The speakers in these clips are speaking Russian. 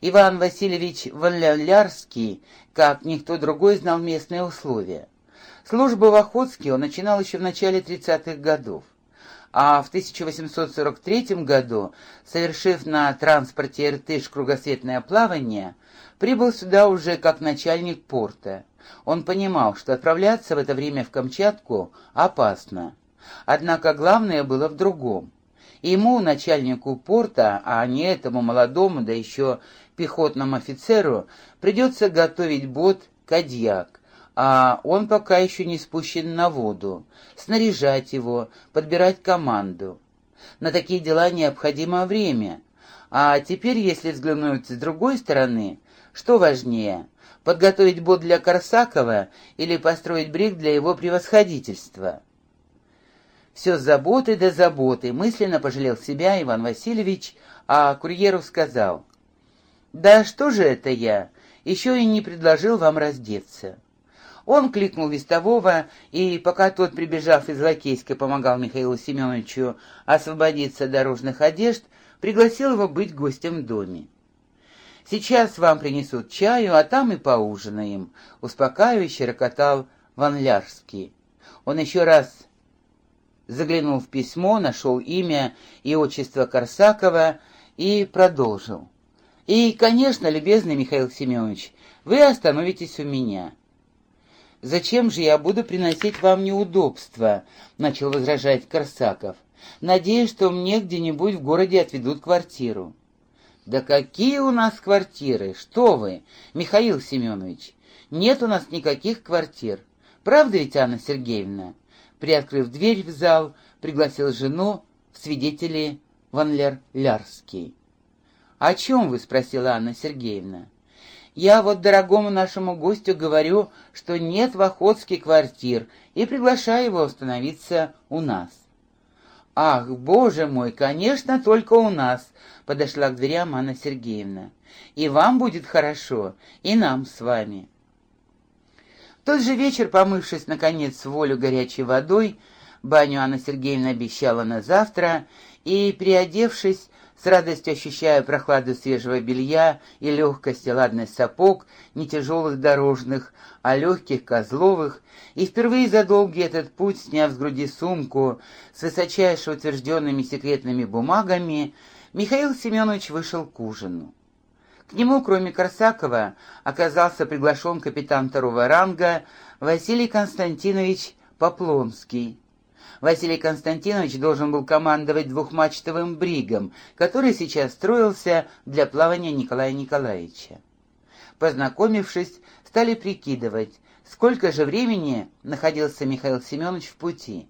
Иван Васильевич Валялярский, как никто другой, знал местные условия. Службу в Охотске он начинал еще в начале 30-х годов а в 1843 году, совершив на транспорте Иртыш кругосветное плавание, прибыл сюда уже как начальник порта. Он понимал, что отправляться в это время в Камчатку опасно. Однако главное было в другом. Ему, начальнику порта, а не этому молодому, да еще пехотному офицеру, придется готовить бот «Кадьяк», а он пока еще не спущен на воду, снаряжать его, подбирать команду. На такие дела необходимо время. А теперь, если взглянуть с другой стороны, что важнее, подготовить бот для Корсакова или построить бриг для его превосходительства? Все заботы до заботы, мысленно пожалел себя Иван Васильевич, а курьеру сказал, «Да что же это я, еще и не предложил вам раздеться». Он кликнул вестового, и пока тот, прибежав из Лакейска, помогал Михаилу Семеновичу освободиться от дорожных одежд, пригласил его быть гостем в доме. «Сейчас вам принесут чаю, а там и поужинаем», — успокаивающе рокотал Ван Лярский. Он еще раз заглянул в письмо, нашел имя и отчество Корсакова и продолжил. «И, конечно, любезный Михаил Семенович, вы остановитесь у меня». «Зачем же я буду приносить вам неудобства?» — начал возражать Корсаков. «Надеюсь, что мне где-нибудь в городе отведут квартиру». «Да какие у нас квартиры? Что вы, Михаил Семенович? Нет у нас никаких квартир. Правда ведь, Анна Сергеевна?» Приоткрыв дверь в зал, пригласил жену в свидетели Ванлер-Лярский. «О чем вы?» — спросила Анна Сергеевна. Я вот дорогому нашему гостю говорю, что нет в Охотске квартир, и приглашаю его остановиться у нас. «Ах, боже мой, конечно, только у нас», — подошла к дверям Анна Сергеевна. «И вам будет хорошо, и нам с вами». Тот же вечер, помывшись, наконец, в волю горячей водой, баню Анна Сергеевна обещала на завтра, и, приодевшись, с радостью ощущая прохладу свежего белья и легкость и ладность сапог, не тяжелых дорожных, а легких козловых, и впервые за долгий этот путь, сняв с груди сумку с высочайше утвержденными секретными бумагами, Михаил Семенович вышел к ужину. К нему, кроме Корсакова, оказался приглашен капитан второго ранга Василий Константинович Поплонский, Василий Константинович должен был командовать двухмачтовым бригом, который сейчас строился для плавания Николая Николаевича. Познакомившись, стали прикидывать, сколько же времени находился Михаил Семенович в пути.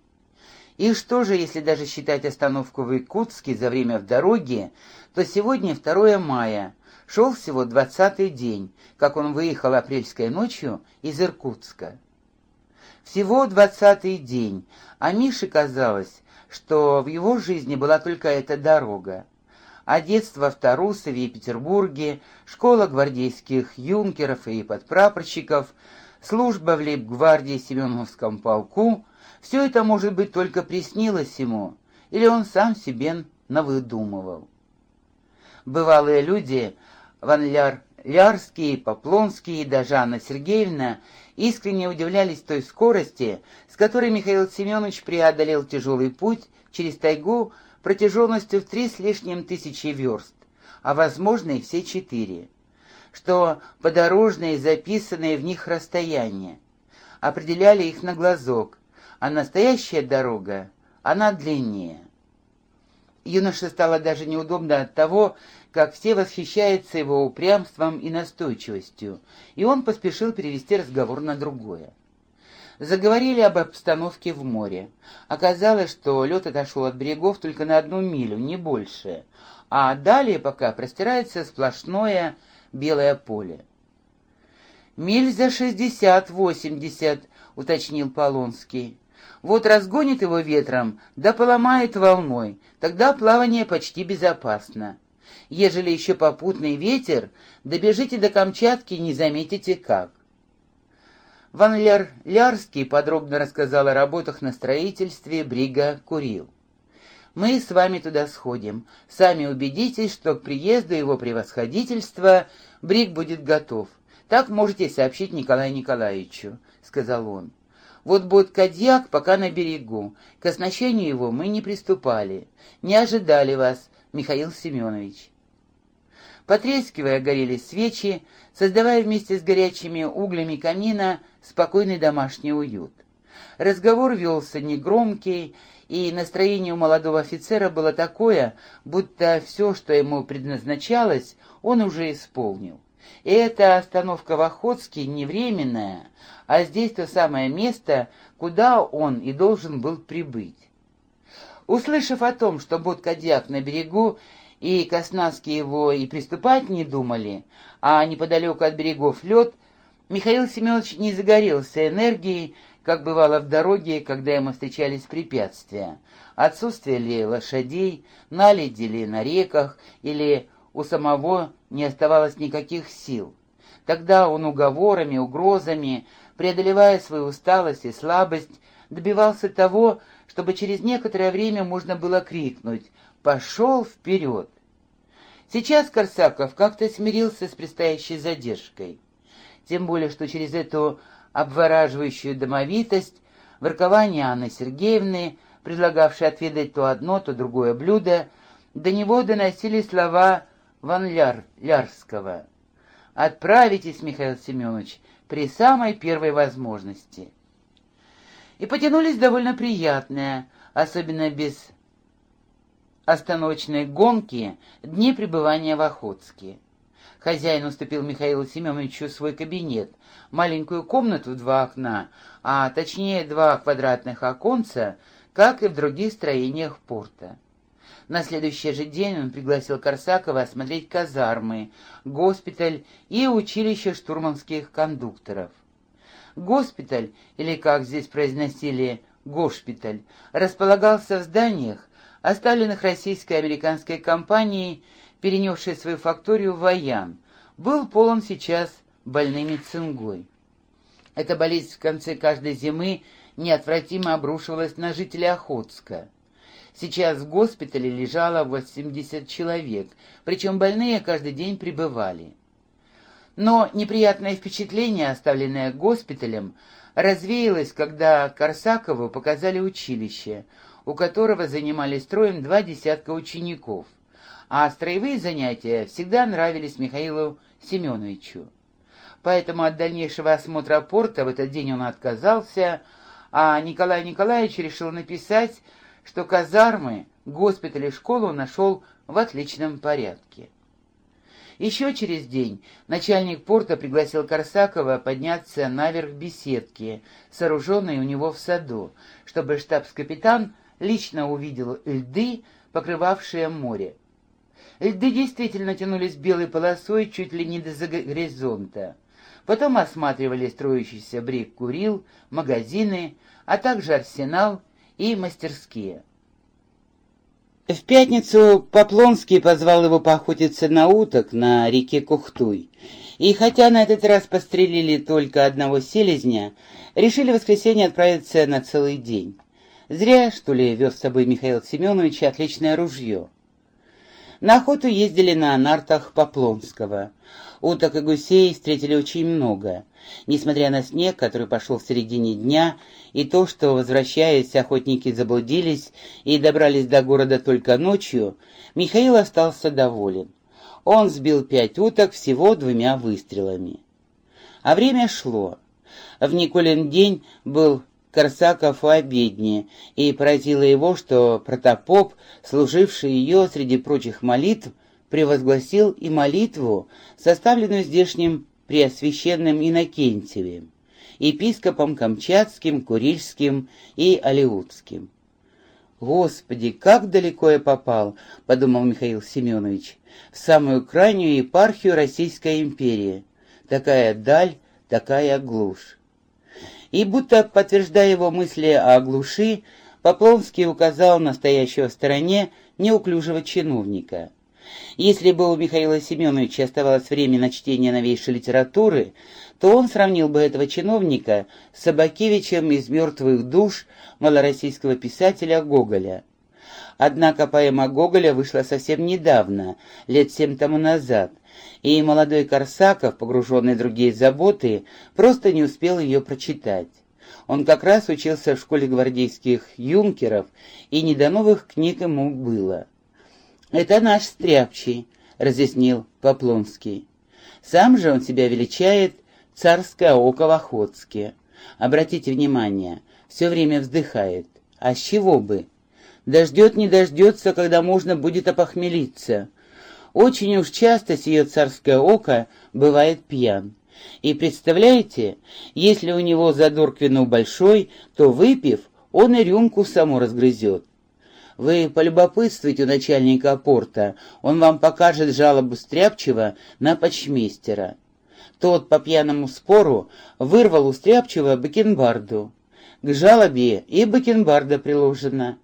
И что же, если даже считать остановку в Иркутске за время в дороге, то сегодня 2 мая, шел всего двадцатый день, как он выехал апрельской ночью из Иркутска. Всего двадцатый день, а Мише казалось, что в его жизни была только эта дорога. А детство в Тарусове и Петербурге, школа гвардейских юнкеров и подпрапорщиков, служба в лейб-гвардии Семеновском полку — все это, может быть, только приснилось ему, или он сам себе навыдумывал. Бывалые люди, Ван Ляр, Лярский, Поплонский и даже Анна Сергеевна искренне удивлялись той скорости, с которой Михаил Семенович преодолел тяжелый путь через тайгу протяженностью в три с лишним тысячи верст, а возможно и все четыре, что подорожные записанные в них расстояния определяли их на глазок, а настоящая дорога, она длиннее. Юноше стало даже неудобно от того, как все восхищаются его упрямством и настойчивостью, и он поспешил перевести разговор на другое. Заговорили об обстановке в море. Оказалось, что лед отошел от берегов только на одну милю, не больше, а далее пока простирается сплошное белое поле. «Миль за шестьдесят-восемьдесят», — уточнил Полонский. «Вот разгонит его ветром, да поломает волной, тогда плавание почти безопасно. Ежели еще попутный ветер, добежите до Камчатки не заметите как. Ван Ляр Лярский подробно рассказал о работах на строительстве брига «Курил». Мы с вами туда сходим. Сами убедитесь, что к приезду его превосходительства брик будет готов. Так можете сообщить Николаю Николаевичу», — сказал он. «Вот будет Кадьяк пока на берегу. К оснащению его мы не приступали. Не ожидали вас, Михаил Семенович». Потрескивая, горели свечи, создавая вместе с горячими углями камина спокойный домашний уют. Разговор велся негромкий, и настроение у молодого офицера было такое, будто все, что ему предназначалось, он уже исполнил. И эта остановка в Охотске не временная, а здесь то самое место, куда он и должен был прибыть. Услышав о том, что Бодкадьяк на берегу, и Коснаски его и приступать не думали, а неподалеку от берегов лед, Михаил Семенович не загорелся энергией, как бывало в дороге, когда ему встречались препятствия. Отсутствие ли лошадей, наледи ли на реках, или у самого не оставалось никаких сил. Тогда он уговорами, угрозами, преодолевая свою усталость и слабость, добивался того, чтобы через некоторое время можно было крикнуть «Пошел вперед!». Сейчас Корсаков как-то смирился с предстоящей задержкой. Тем более, что через эту обвораживающую домовитость, воркование Анны Сергеевны, предлагавшей отведать то одно, то другое блюдо, до него доносили слова Ван Ляр, Лярского. «Отправитесь, Михаил Семенович, при самой первой возможности». И потянулись довольно приятные, особенно без остановочной гонки, дни пребывания в Охотске. Хозяин уступил Михаилу Семеновичу свой кабинет, маленькую комнату в два окна, а точнее два квадратных оконца, как и в других строениях порта. На следующий же день он пригласил Корсакова осмотреть казармы, госпиталь и училище штурманских кондукторов. Госпиталь, или как здесь произносили «госпиталь», располагался в зданиях, оставленных российской и американской компанией перенесший свою факторию в Ваян, был полон сейчас больными цингой. Эта болезнь в конце каждой зимы неотвратимо обрушивалась на жителей Охотска. Сейчас в госпитале лежало 80 человек, причем больные каждый день прибывали. Но неприятное впечатление, оставленное госпиталем, развеялось, когда Корсакову показали училище, у которого занимались строем два десятка учеников – а строевые занятия всегда нравились Михаилу Семеновичу. Поэтому от дальнейшего осмотра порта в этот день он отказался, а Николай Николаевич решил написать, что казармы, госпиталь и школу нашел в отличном порядке. Еще через день начальник порта пригласил Корсакова подняться наверх беседки, сооруженной у него в саду, чтобы штабс-капитан лично увидел льды, покрывавшие море. Льды действительно тянулись белой полосой чуть ли не до горизонта. Потом осматривали строящийся брик Курил, магазины, а также арсенал и мастерские. В пятницу Поплонский позвал его поохотиться на уток на реке Кухтуй. И хотя на этот раз пострелили только одного селезня, решили в воскресенье отправиться на целый день. Зря, что ли, вез с собой Михаил Семенович отличное ружье. На охоту ездили на нартах Поплонского. Уток и гусей встретили очень много. Несмотря на снег, который пошел в середине дня, и то, что, возвращаясь, охотники заблудились и добрались до города только ночью, Михаил остался доволен. Он сбил пять уток всего двумя выстрелами. А время шло. В Николин день был Корсаков обедни, и поразило его, что протопоп, служивший ее среди прочих молитв, превозгласил и молитву, составленную здешним преосвященным Иннокентиевым, епископом Камчатским, Курильским и Алиутским. «Господи, как далеко я попал!» — подумал Михаил Семенович. «В самую крайнюю епархию Российской империи. Такая даль, такая глушь». И будто подтверждая его мысли о глуши, Поплонский указал на стоящего в стороне неуклюжего чиновника. Если бы у Михаила Семеновича оставалось время на чтение новейшей литературы, то он сравнил бы этого чиновника с Собакевичем из «Мертвых душ» малороссийского писателя Гоголя. Однако поэма Гоголя вышла совсем недавно, лет семь тому назад, и молодой Корсаков, погруженный в другие заботы, просто не успел ее прочитать. Он как раз учился в школе гвардейских юнкеров, и не до новых книг ему было. «Это наш стряпчий», — разъяснил Поплонский. Сам же он себя величает «царское око в Охотске». Обратите внимание, все время вздыхает. А с чего бы? Дождет не дождется, когда можно будет опохмелиться. Очень уж часто сие царское око бывает пьян. И представляете, если у него задор к вину большой, то, выпив, он и рюмку саму разгрызет. Вы полюбопытствуйте у начальника порта, он вам покажет жалобу Стряпчева на почмейстера. Тот по пьяному спору вырвал у Стряпчева бакенбарду. К жалобе и бакенбарда приложена.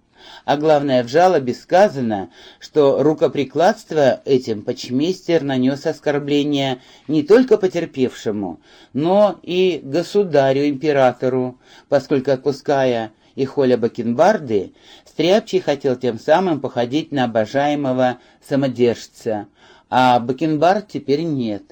А главное, в жалобе сказано, что рукоприкладство этим почмейстер нанес оскорбление не только потерпевшему, но и государю-императору, поскольку, отпуская и Холя Бакенбарды, Стряпчий хотел тем самым походить на обожаемого самодержца, а Бакенбард теперь нет,